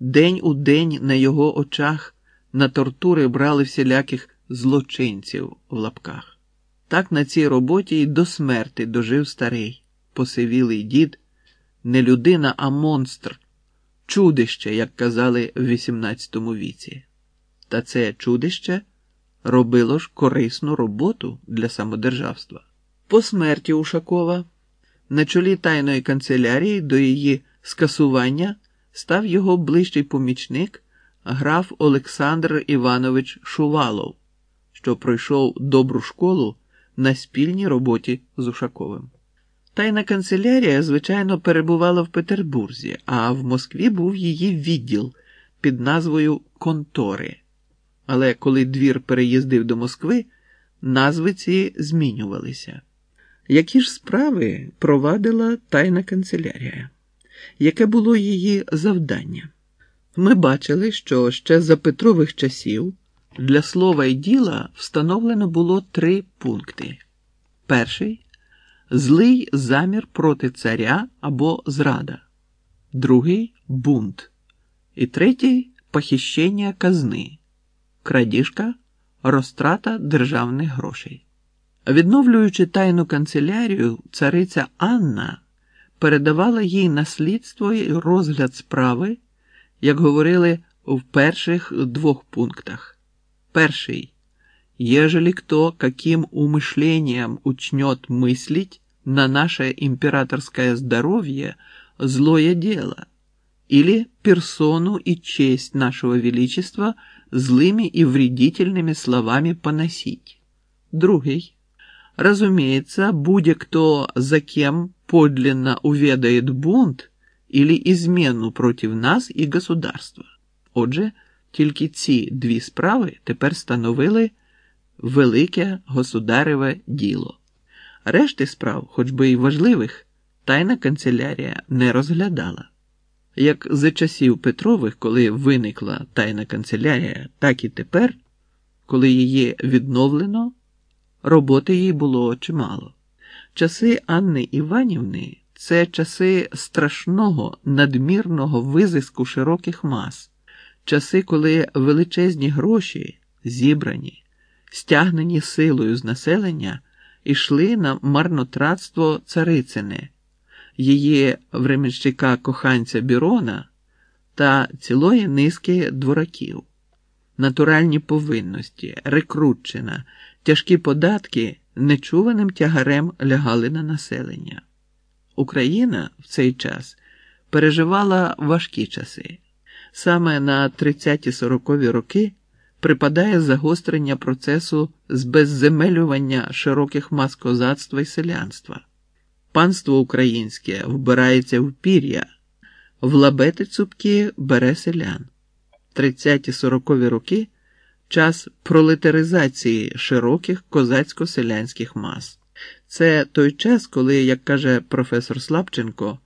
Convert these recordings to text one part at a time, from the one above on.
День у день на його очах на тортури брали всіляких злочинців в лапках. Так на цій роботі й до смерти дожив старий, посивілий дід, не людина, а монстр, чудище, як казали в XVIII віці. Та це чудище робило ж корисну роботу для самодержавства. По смерті Ушакова на чолі тайної канцелярії до її скасування став його ближчий помічник граф Олександр Іванович Шувалов, що пройшов добру школу на спільній роботі з Ушаковим. Тайна канцелярія, звичайно, перебувала в Петербурзі, а в Москві був її відділ під назвою Контори. Але коли двір переїздив до Москви, назви ці змінювалися. Які ж справи провадила тайна канцелярія? Яке було її завдання? Ми бачили, що ще за Петрових часів для слова і діла встановлено було три пункти: перший злий замір проти царя або зрада, другий бунт, і третій похищення казни, крадіжка, розтрата державних грошей. Відновлюючи тайну канцелярію, цариця Анна передавала їй наслідство і розгляд справи, як говорили в перших двох пунктах. Перший. Ежели кто каким умышлением учнет мыслить на наше императорское здоровье злое дело или персону и честь нашего величества злыми и вредительными словами поносить. Другий. Разумеется, будь кто за кем подлинно уведает бунт или измену против нас і государства. Отже, тільки ці дві справи тепер становили велике государеве діло. Решти справ, хоч би й важливих, тайна канцелярія не розглядала. Як за часів Петрових, коли виникла тайна канцелярія, так і тепер, коли її відновлено, роботи їй було чимало. Часи Анни Іванівни це часи страшного надмірного визиску широких мас, часи, коли величезні гроші, зібрані, стягнені силою з населення, йшли на марнотратство царицини, її временщика коханця Бірона та цілої низки двораків, натуральні повинності, рекрутчина, тяжкі податки нечуваним тягарем лягали на населення. Україна в цей час переживала важкі часи. Саме на 30-40 роки припадає загострення процесу збезземелювання широких мас козацтва і селянства. Панство українське вбирається в пір'я, в лабети цупкі бере селян. 30-40 роки час пролетаризації широких козацько-селянських мас. Це той час, коли, як каже професор Слабченко,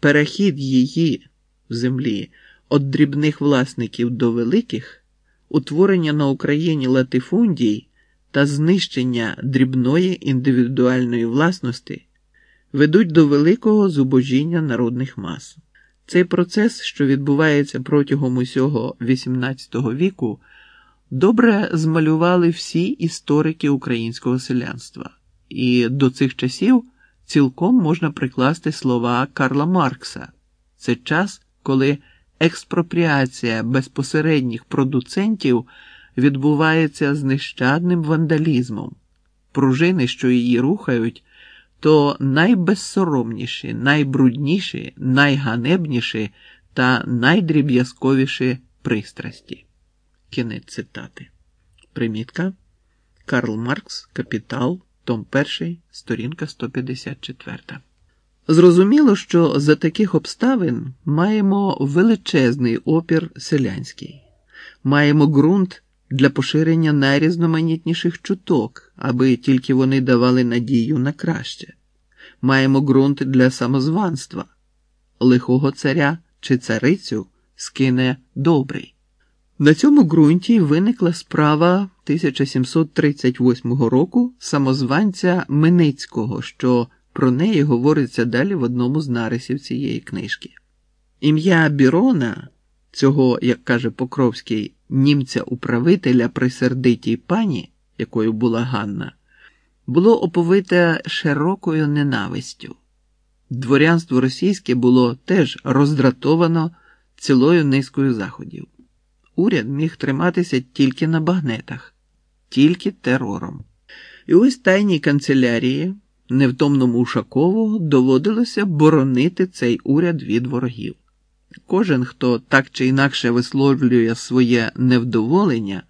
перехід її в землі від дрібних власників до великих, утворення на Україні латифундій та знищення дрібної індивідуальної власності ведуть до великого зубожіння народних мас. Цей процес, що відбувається протягом усього XVIII віку, добре змалювали всі історики українського селянства, і до цих часів цілком можна прикласти слова Карла Маркса. Це час, коли експропріація безпосередніх продуцентів відбувається з нещадним вандалізмом, пружини, що її рухають, то найбезсоромніші, найбрудніші, найганебніші та найдріб'язковіші пристрасті. Кінець цитати. Примітка Карл Маркс Капітал, Том 1, сторінка 154. Зрозуміло, що за таких обставин маємо величезний опір селянський, маємо ґрунт для поширення найрізноманітніших чуток, аби тільки вони давали надію на краще. Маємо ґрунт для самозванства, лихого царя чи царицю скине добрий. На цьому ґрунті виникла справа 1738 року самозванця Миницького, що про неї говориться далі в одному з нарисів цієї книжки. Ім'я Бірона цього, як каже Покровський, німця-управителя при сердитій пані, якою була Ганна, було оповите широкою ненавистю. Дворянство російське було теж роздратовано цілою низкою заходів. Уряд міг триматися тільки на багнетах, тільки терором. І ось тайній канцелярії, невтомному Ушакову, доводилося боронити цей уряд від ворогів. Кожен, хто так чи інакше висловлює своє невдоволення,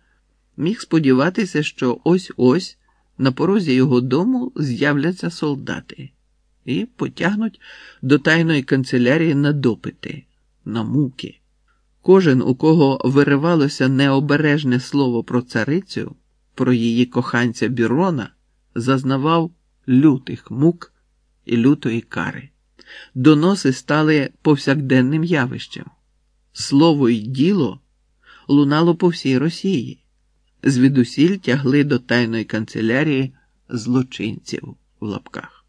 міг сподіватися, що ось ось на порозі його дому з'являться солдати і потягнуть до тайної канцелярії на допити, на муки. Кожен, у кого виривалося необережне слово про царицю, про її коханця Бірона, зазнавав лютих мук і лютої кари. Доноси стали повсякденним явищем. Слово й діло лунало по всій Росії, звідусіль тягли до тайної канцелярії злочинців в лапках.